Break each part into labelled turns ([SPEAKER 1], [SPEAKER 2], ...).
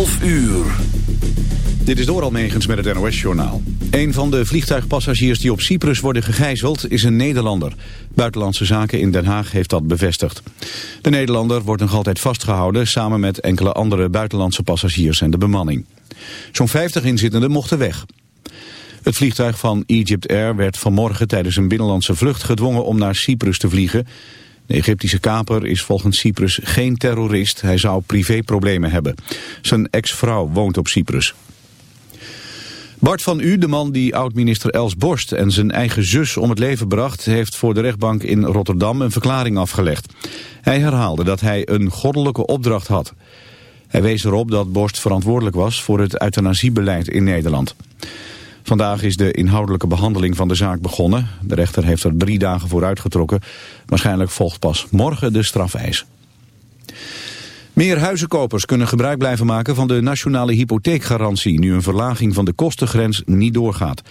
[SPEAKER 1] 12 uur.
[SPEAKER 2] Dit is door Almegens met het NOS-journaal. Een van de vliegtuigpassagiers die op Cyprus worden gegijzeld is een Nederlander. Buitenlandse Zaken in Den Haag heeft dat bevestigd. De Nederlander wordt nog altijd vastgehouden samen met enkele andere buitenlandse passagiers en de bemanning. Zo'n 50 inzittenden mochten weg. Het vliegtuig van Egypt Air werd vanmorgen tijdens een binnenlandse vlucht gedwongen om naar Cyprus te vliegen. De Egyptische kaper is volgens Cyprus geen terrorist. Hij zou privéproblemen hebben. Zijn ex-vrouw woont op Cyprus. Bart van U, de man die oud-minister Els Borst en zijn eigen zus om het leven bracht... heeft voor de rechtbank in Rotterdam een verklaring afgelegd. Hij herhaalde dat hij een goddelijke opdracht had. Hij wees erop dat Borst verantwoordelijk was voor het euthanasiebeleid in Nederland. Vandaag is de inhoudelijke behandeling van de zaak begonnen. De rechter heeft er drie dagen voor uitgetrokken. Waarschijnlijk volgt pas morgen de strafeis. Meer huizenkopers kunnen gebruik blijven maken van de nationale hypotheekgarantie... nu een verlaging van de kostengrens niet doorgaat.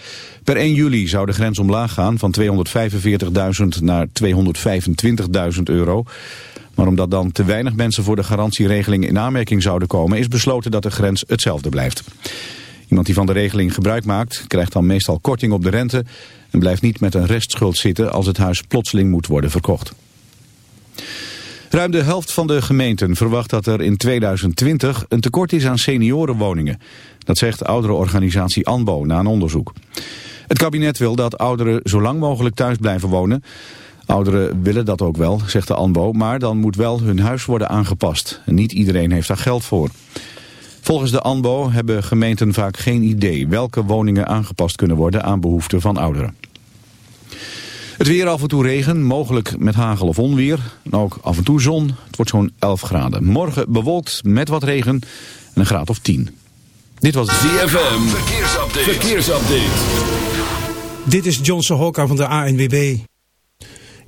[SPEAKER 2] Per 1 juli zou de grens omlaag gaan van 245.000 naar 225.000 euro. Maar omdat dan te weinig mensen voor de garantieregeling in aanmerking zouden komen... is besloten dat de grens hetzelfde blijft. Iemand die van de regeling gebruik maakt, krijgt dan meestal korting op de rente... en blijft niet met een restschuld zitten als het huis plotseling moet worden verkocht. Ruim de helft van de gemeenten verwacht dat er in 2020 een tekort is aan seniorenwoningen. Dat zegt de ouderenorganisatie ANBO na een onderzoek. Het kabinet wil dat ouderen zo lang mogelijk thuis blijven wonen. Ouderen willen dat ook wel, zegt de ANBO, maar dan moet wel hun huis worden aangepast. Niet iedereen heeft daar geld voor. Volgens de ANBO hebben gemeenten vaak geen idee welke woningen aangepast kunnen worden aan behoeften van ouderen. Het weer af en toe regen, mogelijk met hagel of onweer. En ook af en toe zon. Het wordt zo'n 11 graden. Morgen bewolkt met wat regen en een graad of 10. Dit was
[SPEAKER 1] ZFM. Verkeersupdate. Verkeersupdate.
[SPEAKER 3] Dit is Johnson Hokka van de ANWB.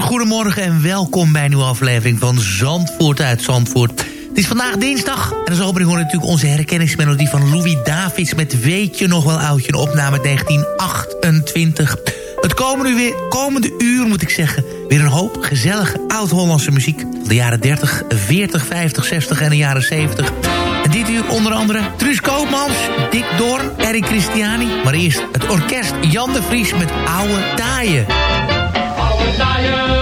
[SPEAKER 4] Goedemorgen en welkom bij een nieuwe aflevering van Zandvoort uit Zandvoort. Het is vandaag dinsdag en als opening hoor natuurlijk onze herkenningsmelodie van Louis Davids met Weet je nog wel oudje, een opname uit 1928. Het komende, weer, komende uur moet ik zeggen, weer een hoop gezellige oud-Hollandse muziek. van De jaren 30, 40, 50, 60 en de jaren 70. En dit uur onder andere Truus Koopmans, Dick Doorn, Eric Christiani. Maar eerst het orkest Jan de Vries met Oude Taaien.
[SPEAKER 5] Oude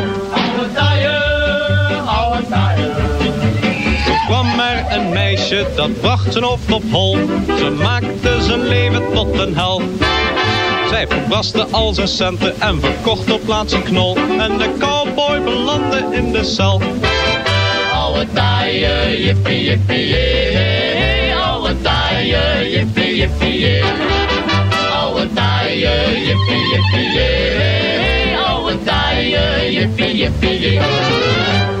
[SPEAKER 6] Een meisje, dat bracht zijn hoofd op hol. Ze maakte zijn leven tot een hel. Zij verbraste al zijn centen en verkocht op plaats een knol. En de cowboy belandde in de cel.
[SPEAKER 5] Oude taaien, jippie, jippie, jee. Oude taaien, jippie, jippie, jee. Oude taaien, jippie, jippie, jee. taaie, jippie, jippie, jee.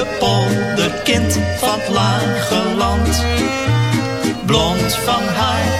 [SPEAKER 7] de polder, kind van het lage land. Blond van haar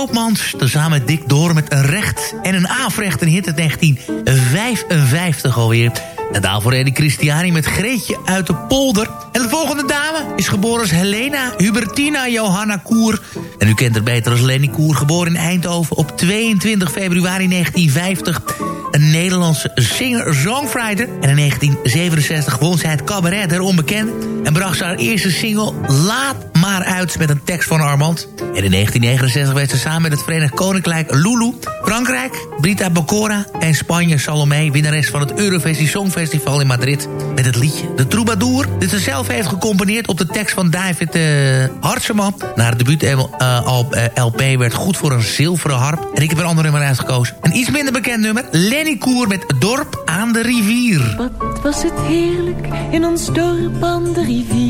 [SPEAKER 4] Koopmans. Tezamen met Dick Door met een recht en een afrecht. Een hit uit 1955 alweer. En daarvoor Eddie Christiani met Greetje uit de polder. En de volgende dame is geboren als Helena Hubertina Johanna Koer. En u kent haar beter als Lenny Koer. Geboren in Eindhoven op 22 februari 1950. Een Nederlandse singer-songwriter. En in 1967 won zij het cabaret der onbekende. En bracht haar eerste single Laat maar uit met een tekst van Armand. En in 1969 werd ze samen met het Verenigd Koninkrijk Lulu, Frankrijk, Brita Bocora en Spanje Salome, winnares van het Eurovisie Songfestival in Madrid. Met het liedje De Troubadour, dit ze zelf heeft gecomponeerd op de tekst van David uh, Hartseman. Na het debuut uh, LP werd goed voor een zilveren harp. En ik heb een ander nummer uitgekozen. Een iets minder bekend nummer, Lenny Koer met Dorp aan de rivier.
[SPEAKER 8] Wat was het heerlijk in ons dorp aan de rivier.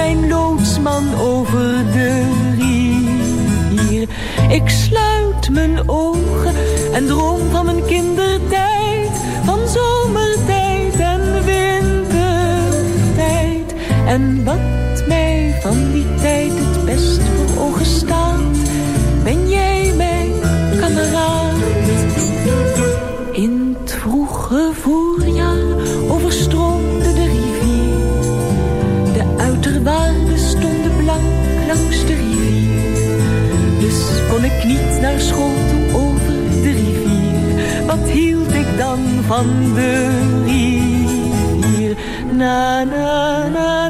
[SPEAKER 8] Mijn loodsman over de rivier. Ik sluit mijn ogen en droom van mijn kindertijd. Van zomertijd en wintertijd. En wat mij van die tijd het best voor ogen staat. Ben jij mijn kameraad? Naar school toe over de rivier. Wat hield ik dan van de rivier? Na na na na na na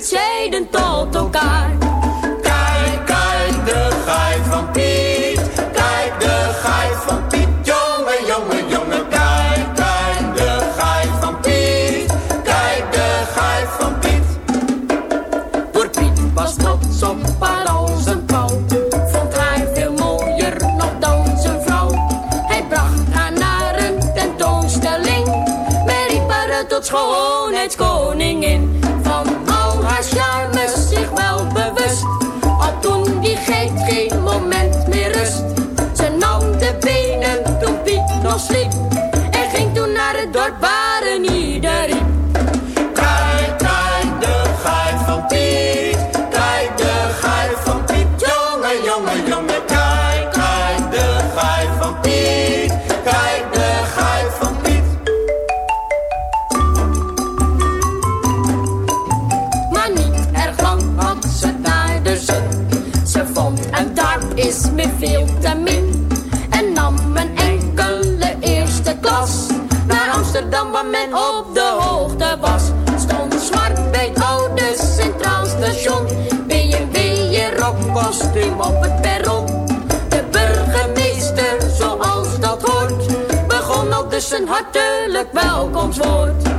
[SPEAKER 9] het
[SPEAKER 10] zeden tot elkaar. op de hoogte was. Stond zwart bij het oude Centraal Station. BMW je rockkostuum op het perron. De burgemeester, zoals dat hoort, begon al dus een hartelijk welkomstwoord.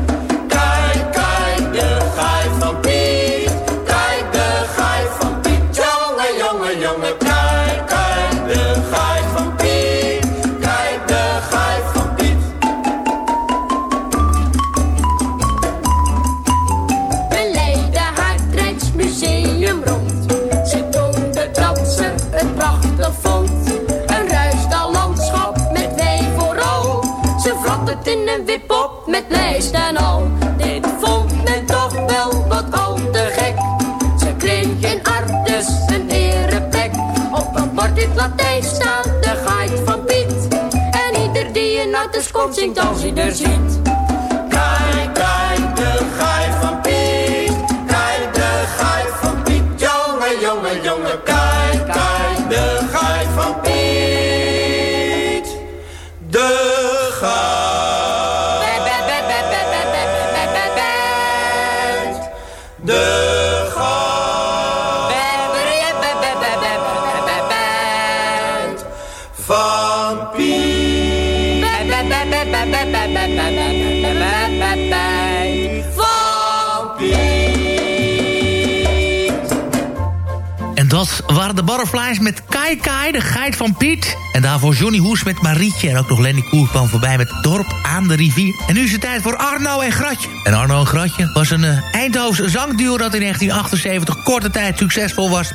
[SPEAKER 10] en al. Dit vond men toch wel wat al te gek. Ze kreeg in Artes een ereplek. Op een bord in het Latijn staat de geit van Piet. En ieder die een de komt zingt als hij er ziet.
[SPEAKER 4] Butterflies met Kai Kai, de geit van Piet. En daarvoor Johnny Hoes met Marietje. En ook nog Lenny Koer kwam voorbij met Dorp aan de rivier. En nu is het tijd voor Arno en Gratje. En Arno en Gratje was een uh, Eindhovense zangduo... dat in 1978 korte tijd succesvol was...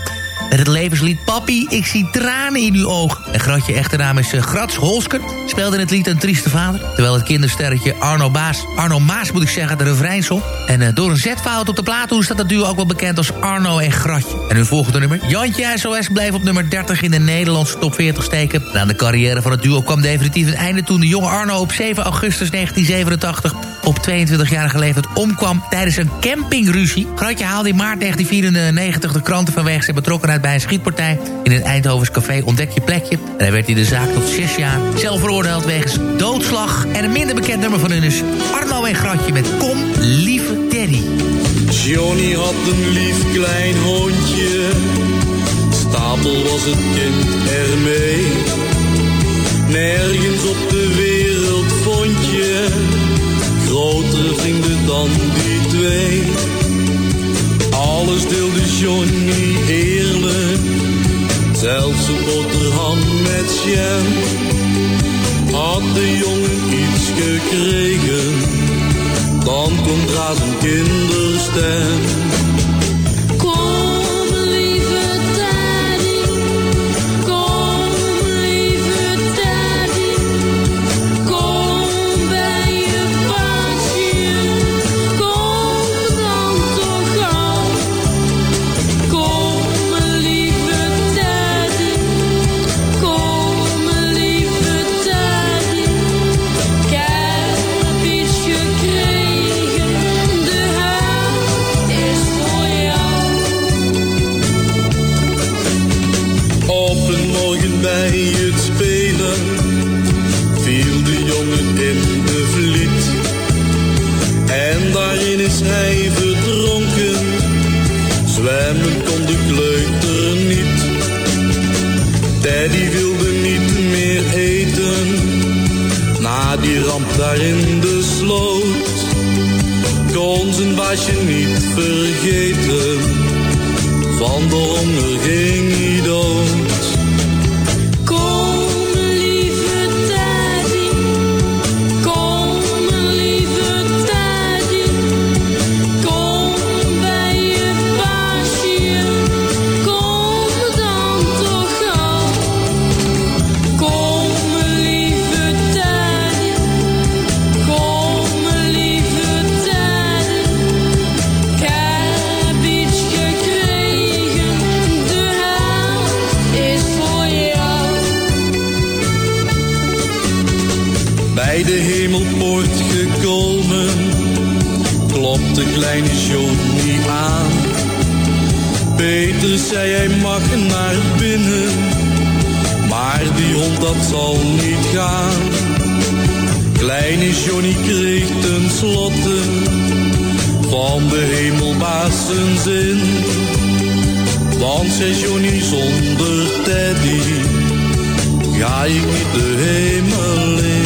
[SPEAKER 4] Met het levenslied Papi, ik zie tranen in uw ogen. En Gratje echte naam is uh, Grats Holsker. Speelde in het lied Een Trieste Vader. Terwijl het kindersterretje Arno, Baas, Arno Maas, moet ik zeggen, de refrein zong. En uh, door een zetfout op de plaat staat dat duo ook wel bekend als Arno en Gratje. En hun volgende nummer, Jantje SOS, bleef op nummer 30 in de Nederlandse top 40 steken. En aan de carrière van het duo kwam definitief een einde toen de jonge Arno op 7 augustus 1987 op 22-jarige leeftijd omkwam tijdens een campingruzie. Gratje haalde in maart 1994 de kranten vanwege zijn betrokkenheid bij schietpartij. In een Eindhovens café ontdek je plekje. En hij werd in de zaak tot zes jaar zelf veroordeeld wegens doodslag. En een minder bekend nummer van hun is Arno en Gratje met Kom, lieve Teddy.
[SPEAKER 11] Johnny had een lief klein hondje. Stapel was het kind ermee. Nergens op de wereld vond je grotere vrienden dan die twee. Alles deelde Johnny eerlijk, zelfs boterham met jam. Had de jongen iets gekregen, dan komt daar zijn kinderstem. In de sloot. Kon zijn baasje niet vergeten, van de honger hemelpoort gekomen, klopte kleine Johnny aan. Peter zei hij mag naar binnen, maar die hond dat zal niet gaan. Kleine Johnny kreeg ten slotte van de hemelbaas zijn zin. Want zei Johnny zonder Teddy, ga ik niet de hemel in.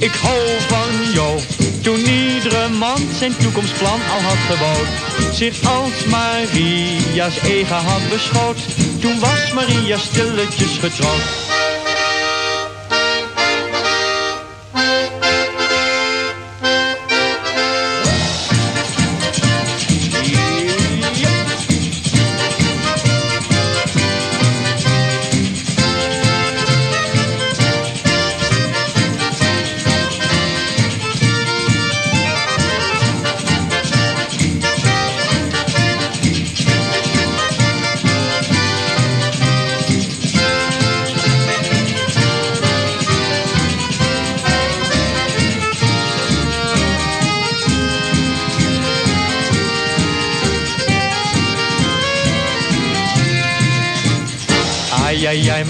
[SPEAKER 12] ik hou van jou. Toen iedere man zijn toekomstplan al had gebouwd, zich als Maria's eigen had beschouwd. Toen was Maria stilletjes getrouwd.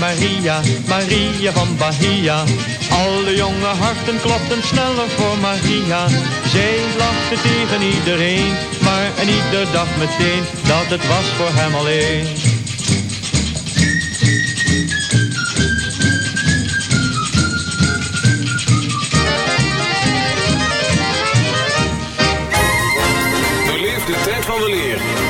[SPEAKER 12] Maria, Maria van Bahia. Alle jonge harten klopten sneller voor Maria. Zij lachte tegen iedereen, maar en ieder dacht meteen dat het was voor hem alleen.
[SPEAKER 13] Beleef de tijd van weleer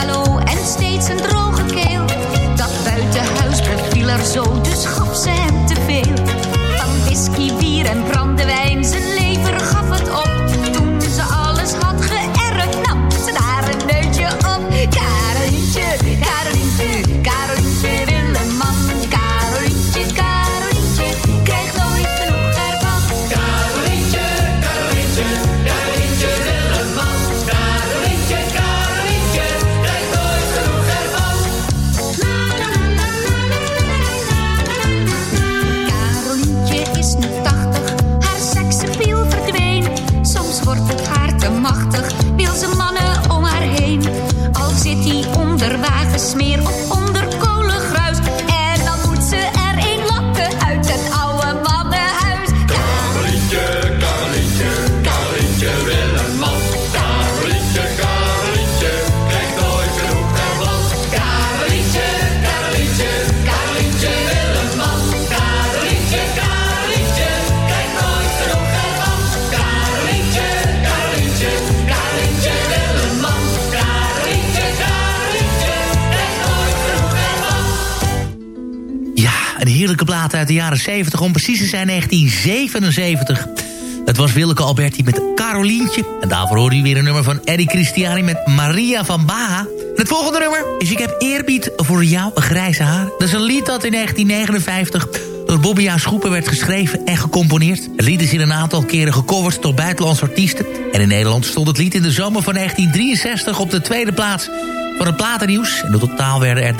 [SPEAKER 14] bungalow en steeds een droge keel. Dat buitenhuis beviel er zo, dus gaf ze
[SPEAKER 4] heerlijke plaat uit de jaren 70, om precies te zijn 1977. Het was Willeke Alberti met Carolientje. En daarvoor hoorde u weer een nummer van Eddie Christiani met Maria van Baha. Het volgende nummer is Ik heb eerbied voor jou, grijze haar. Dat is een lied dat in 1959 door Bobby A. Schoepen werd geschreven en gecomponeerd. Het lied is in een aantal keren gecoverd door buitenlandse artiesten. En in Nederland stond het lied in de zomer van 1963 op de tweede plaats van het platennieuws. In totaal werden er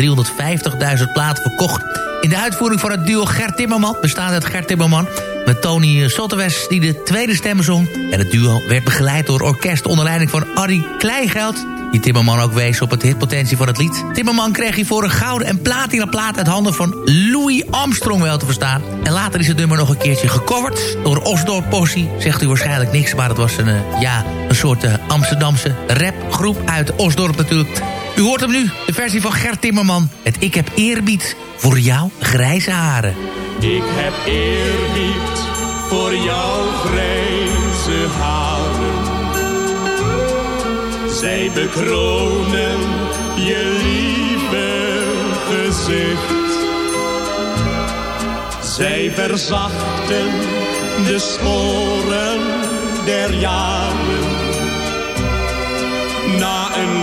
[SPEAKER 4] 350.000 platen verkocht. In de uitvoering van het duo Gert Timmerman, bestaande uit Gert Timmerman... met Tony Sottewes die de tweede stem zong. En het duo werd begeleid door orkest onder leiding van Arie Kleingeld... die Timmerman ook wees op het hitpotentie van het lied. Timmerman kreeg hiervoor een gouden en platina plaat uit handen van Louis Armstrong wel te verstaan. En later is het nummer nog een keertje gecoverd door Osdorp Possie. Zegt u waarschijnlijk niks, maar het was een, eh, ja, een soort eh, Amsterdamse rapgroep uit Osdorp natuurlijk... U hoort hem nu, de versie van Gert Timmerman. Het Ik heb eerbied voor jou grijze haren.
[SPEAKER 15] Ik heb eerbied voor jouw grijze haren. Zij bekronen je lieve gezicht. Zij verzachten de sporen der jaren. Na een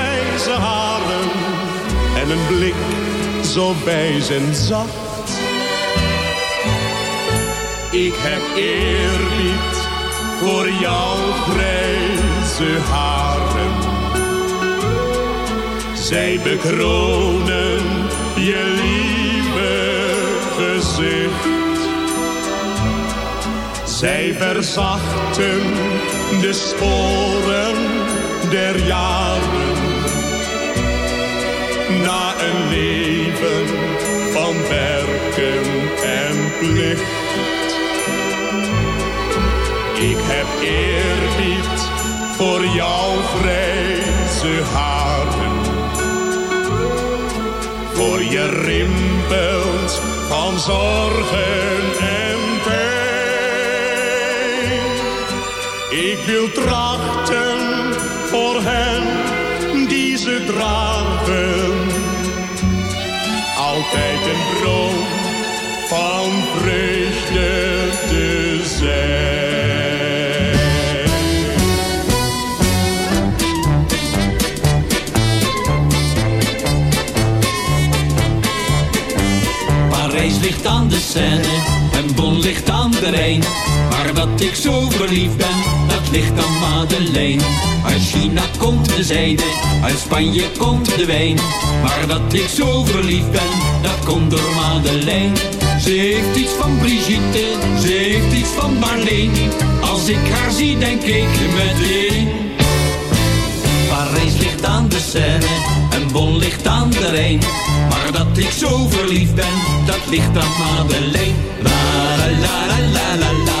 [SPEAKER 15] een blik zo wijs zacht. Ik heb eerbied voor jouw grijze haren. Zij bekronen je lieve gezicht. Zij verzachten de sporen der jaren. Ik heb eerbied voor jouw grijze haren. Voor je rimpels van zorgen en pijn. Ik wil trachten voor hen die ze dragen. Altijd een bron van vreugde te zijn.
[SPEAKER 16] Parijs ligt aan de Seine en Bon ligt aan de Rijn. Maar wat ik zo verliefd ben, dat ligt aan Madeleine. Uit China komt de zijde, uit Spanje komt de wijn. Maar dat ik zo verliefd ben, dat komt door Madeleine. Ze heeft iets van Brigitte, ze heeft iets van Marleen. Als ik haar zie, denk ik meteen. Parijs ligt aan de Seine en Bon ligt aan de Rijn. Maar dat ik zo verliefd ben, dat ligt aan Madeleine. La la la la la la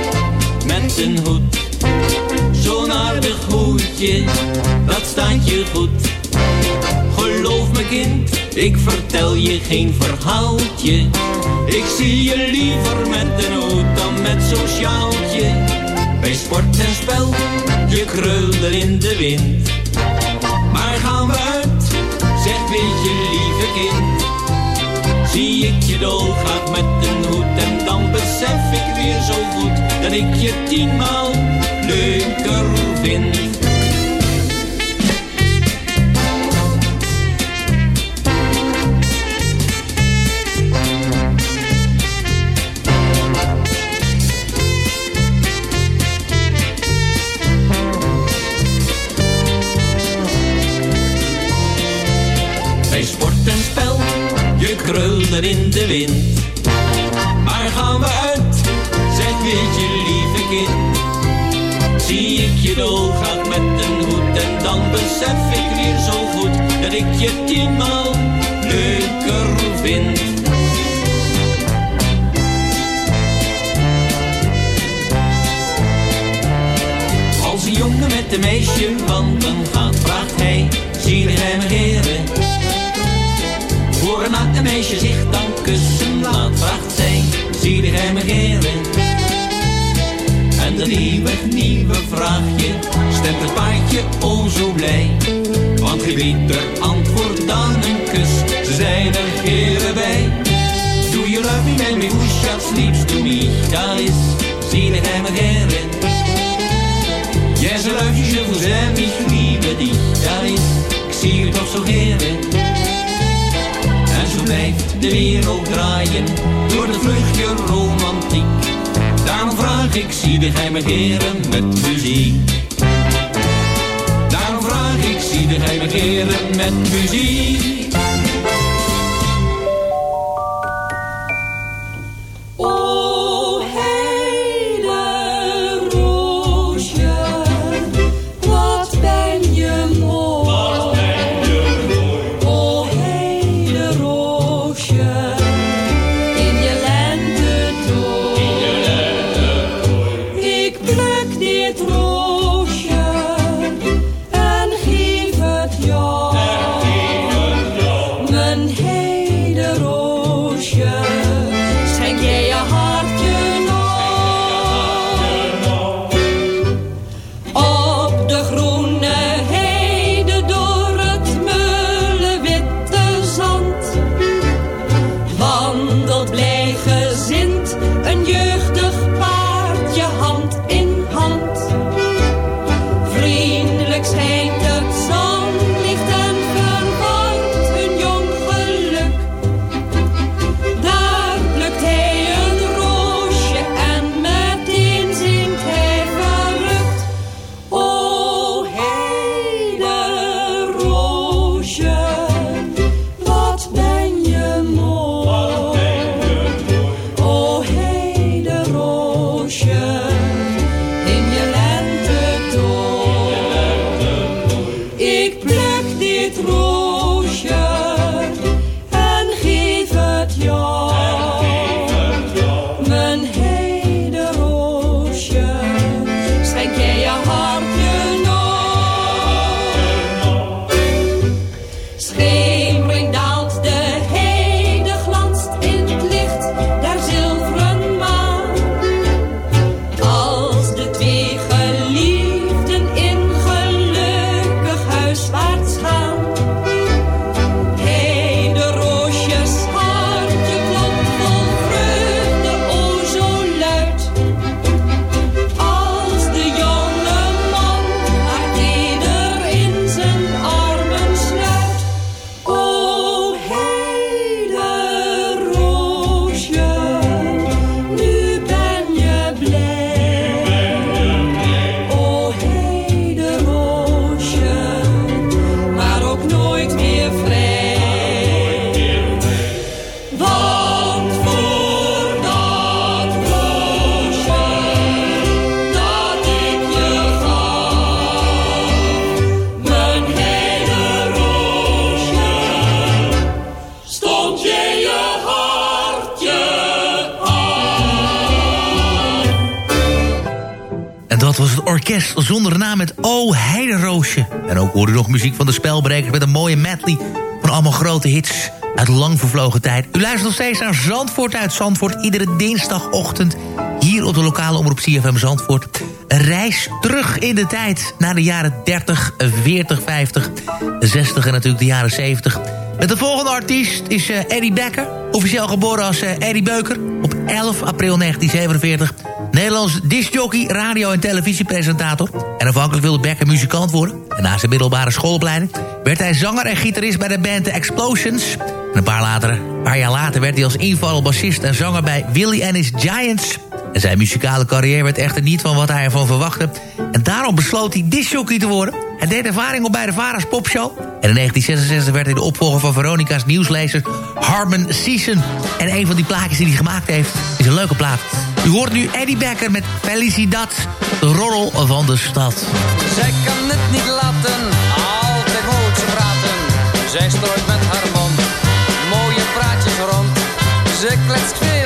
[SPEAKER 16] met een hoed. Zo'n aardig hoedje, dat staat je goed. Geloof me kind, ik vertel je geen verhaaltje. Ik zie je liever met een hoed dan met zo'n sjaaltje. Bij sport en spel, je krulde in de wind. Maar gaan we uit, zeg weet je lieve kind. Zie ik je dolgraag met een hoed besef ik weer zo goed dat ik je tienmaal leuker vind. Spel, je in de wind. Maar gaan we weet je lieve kind. Zie ik je dolgraag met een hoed en dan besef ik weer zo goed dat ik je tienmaal leuker vind. Als een jongen met een meisje wandelen gaat, vraagt hij, zie hij me heren? Voor een meisje zich dan kussen laat, vraagt zij, zie hij me heren? Dat nieuwe, vraagje stemt het paardje o zo blij. Want geen beter antwoord dan een kus, ze zijn er heren bij. Do you love me, man, me who shall to me? Dat is, zie me heren? Yes, I love you, je vous aime, ich liebe dich. Dat is, ik zie je toch zo heren. En zo blijft de wereld draaien door de vluchtje romantiek. Daarom vraag ik, zie de geheime heren met muziek. Daarom vraag ik, zie de geheime heren met muziek.
[SPEAKER 4] Zonder naam met O Heideroosje. En ook hoorde nog muziek van de spelbrekers met een mooie medley... van allemaal grote hits uit lang vervlogen tijd. U luistert nog steeds naar Zandvoort uit Zandvoort... iedere dinsdagochtend hier op de lokale omroep CFM Zandvoort. Een reis terug in de tijd naar de jaren 30, 40, 50, 60 en natuurlijk de jaren 70... Met de volgende artiest is uh, Eddie Becker. Officieel geboren als uh, Eddie Beuker op 11 april 1947. Nederlands discjockey, radio- en televisiepresentator. En afhankelijk wilde Becker muzikant worden. En na zijn middelbare schoolopleiding werd hij zanger en gitarist bij de band The Explosions. En een paar, later, paar jaar later werd hij als invaller bassist en zanger bij Willie and His Giants. En zijn muzikale carrière werd echter niet van wat hij ervan verwachtte. En daarom besloot hij discjockey te worden. Hij deed ervaring op bij de Vara's Popshow. En in 1966 werd hij de opvolger van Veronica's nieuwslezer Harmon Season. En een van die plaatjes die hij gemaakt heeft is een leuke plaat. U hoort nu Eddie Becker met Felicidad, de roddel van de stad.
[SPEAKER 17] Zij kan het niet laten, altijd moet ze praten. Zij strooit met haar mond, mooie praatjes rond. Ze kletst vele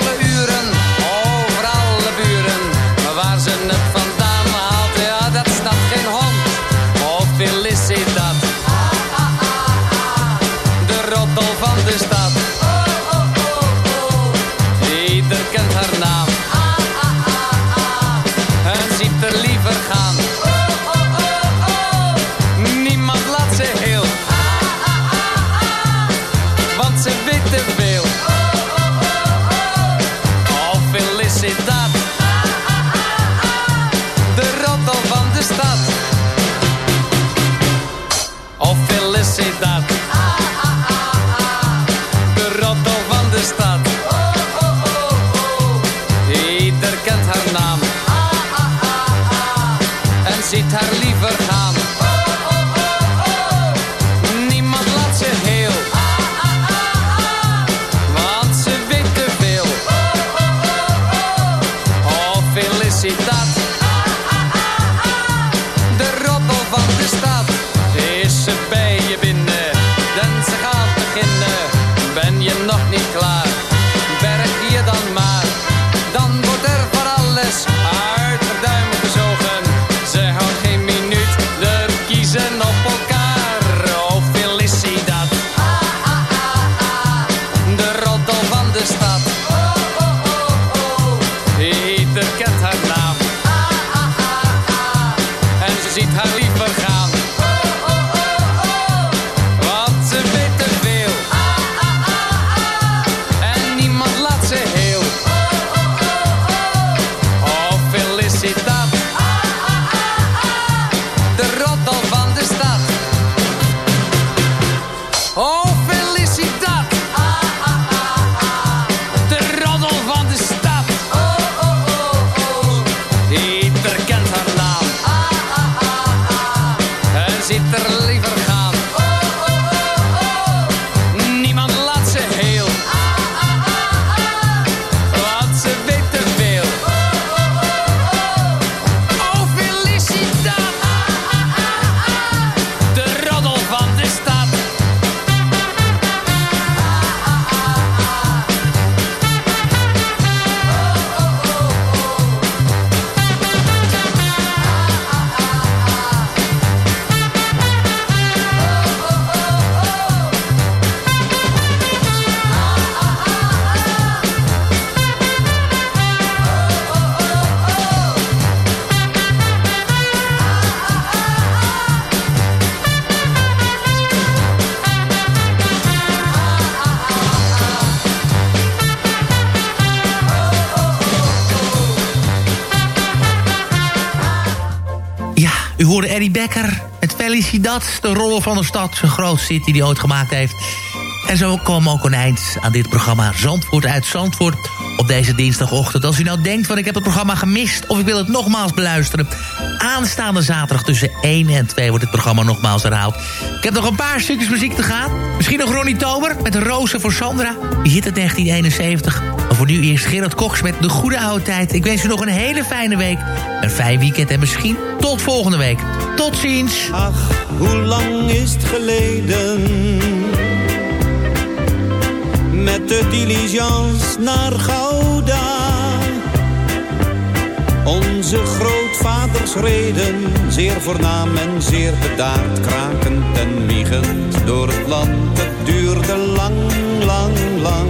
[SPEAKER 4] met Felicidad, de rol van de stad. Een groot city die hij ooit gemaakt heeft. En zo kwam ook een eind aan dit programma Zandvoort uit Zandvoort op deze dinsdagochtend. Als u nou denkt van ik heb het programma gemist of ik wil het nogmaals beluisteren. Aanstaande zaterdag tussen 1 en 2 wordt het programma nogmaals herhaald. Ik heb nog een paar stukjes muziek te gaan. Misschien nog Ronnie Tober met Rozen voor Sandra. Die hit het 1971. Maar voor nu eerst Gerard Koks met De Goede Oude Tijd. Ik wens u nog een hele fijne week. Een fijn weekend en misschien tot volgende week. Tot ziens.
[SPEAKER 2] Ach, hoe lang is het geleden? Met de diligence naar Gouda. Onze grootvaders reden, zeer voornaam en zeer bedaard, krakend en wiegend door het land. Het duurde lang, lang, lang,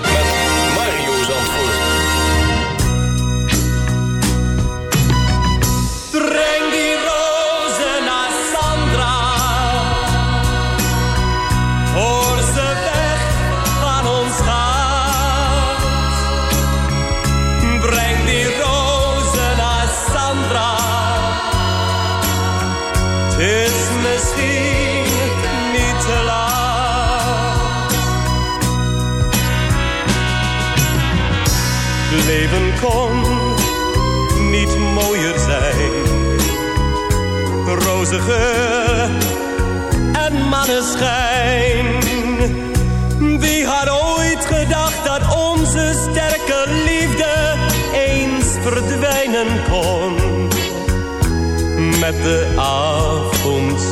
[SPEAKER 18] kon niet mooier zijn. Roze geur en maneschijn. Wie had ooit gedacht dat onze sterke liefde eens verdwijnen kon? Met de avondzon.